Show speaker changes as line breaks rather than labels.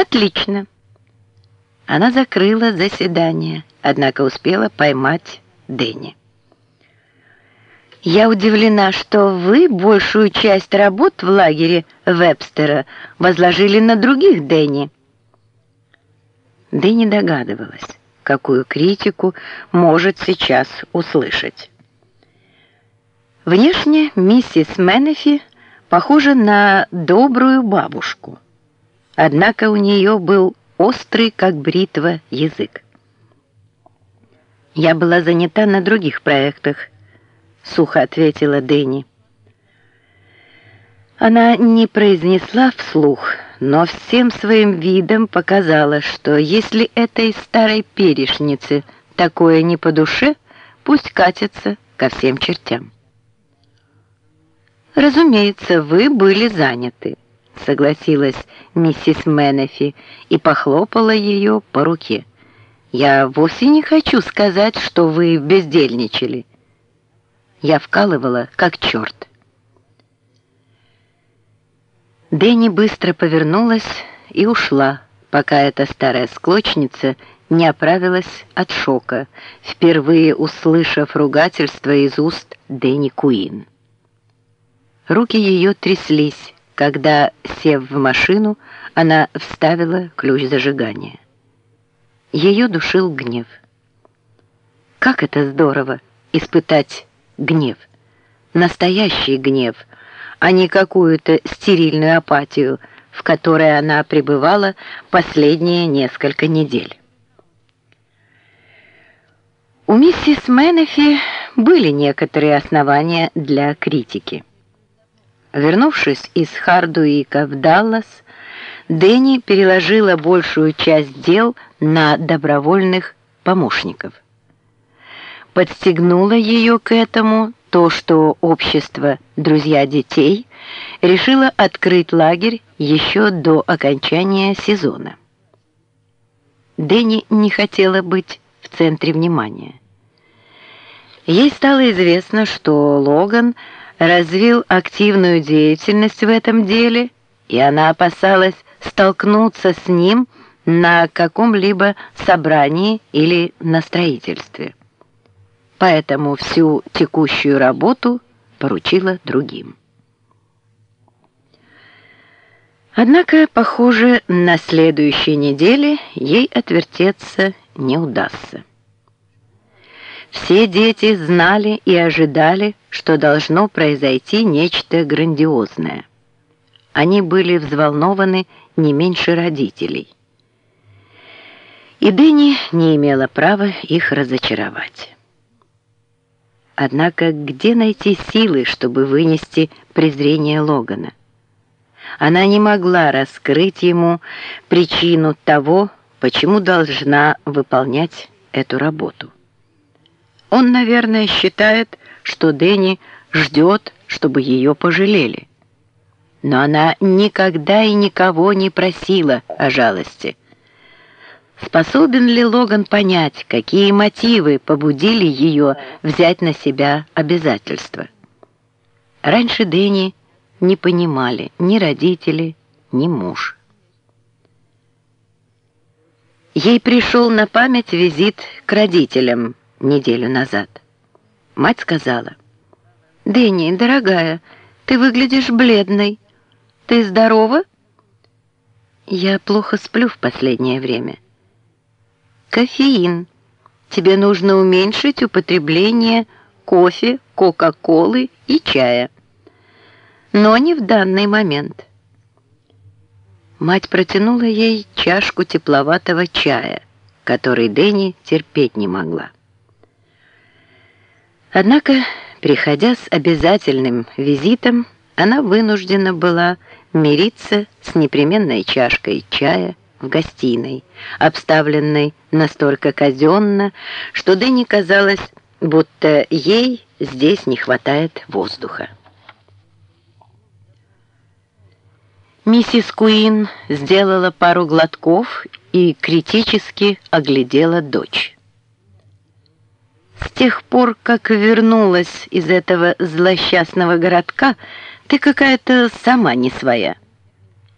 Отлично. Она закрыла заседание, однако успела поймать Дэнни. Я удивлена, что вы большую часть работ в лагере Вебстера возложили на других Дэнни. Дэнни догадывалась, какую критику может сейчас услышать. Внешне миссис Менефи похожа на добрую бабушку. Однако у нее был острый, как бритва, язык. «Я была занята на других проектах», — сухо ответила Дэнни. Она не произнесла вслух, но всем своим видом показала, что если этой старой перешнице такое не по душе, пусть катится ко всем чертям. «Разумеется, вы были заняты», — согласилась миссис Менефи и похлопала ее по руке. «Я вовсе не хочу сказать, что вы бездельничали». Я вкалывала, как черт. Дэнни быстро повернулась и ушла, пока эта старая склочница не оправилась от шока, впервые услышав ругательство из уст Дэнни Куин. Руки ее тряслись, когда, сев в машину, она вставила ключ зажигания. Ее душил гнев. Как это здорово испытать гнев. Настоящий гнев, а не какую-то стерильную апатию, в которой она пребывала последние несколько недель. У миссис Менефи были некоторые основания для критики. Вернувшись из Хардуика в Даллас, Дэнни переложила большую часть дел на добровольных помощников. Подстегнуло ее к этому то, что общество «Друзья детей» решило открыть лагерь еще до окончания сезона. Дэнни не хотела быть в центре внимания. Ей стало известно, что Логан – развил активную деятельность в этом деле, и она опасалась столкнуться с ним на каком-либо собрании или на строительстве. Поэтому всю текущую работу поручила другим. Однако, похоже, на следующей неделе ей отвертеться не удастся. Все дети знали и ожидали, что должно произойти нечто грандиозное. Они были взволнованы не меньше родителей. И Дэнни не имела права их разочаровать. Однако где найти силы, чтобы вынести презрение Логана? Она не могла раскрыть ему причину того, почему должна выполнять эту работу. Он, наверное, считает, что Дэнни ждет, чтобы ее пожалели. Но она никогда и никого не просила о жалости. Способен ли Логан понять, какие мотивы побудили ее взять на себя обязательства? Раньше Дэнни не понимали ни родители, ни муж. Ей пришел на память визит к родителям, неделю назад. Мать сказала, «Дэнни, дорогая, ты выглядишь бледной. Ты здорова?» «Я плохо сплю в последнее время». «Кофеин. Тебе нужно уменьшить употребление кофе, кока-колы и чая. Но не в данный момент». Мать протянула ей чашку тепловатого чая, который Дэнни терпеть не могла. Однако, приходя с обязательным визитом, она вынуждена была мириться с непременной чашкой чая в гостиной, обставленной настолько казенно, что Дэнни казалось, будто ей здесь не хватает воздуха. Миссис Куин сделала пару глотков и критически оглядела дочь. Тех пор, как вернулась из этого злосчастного городка, ты какая-то сама не своя.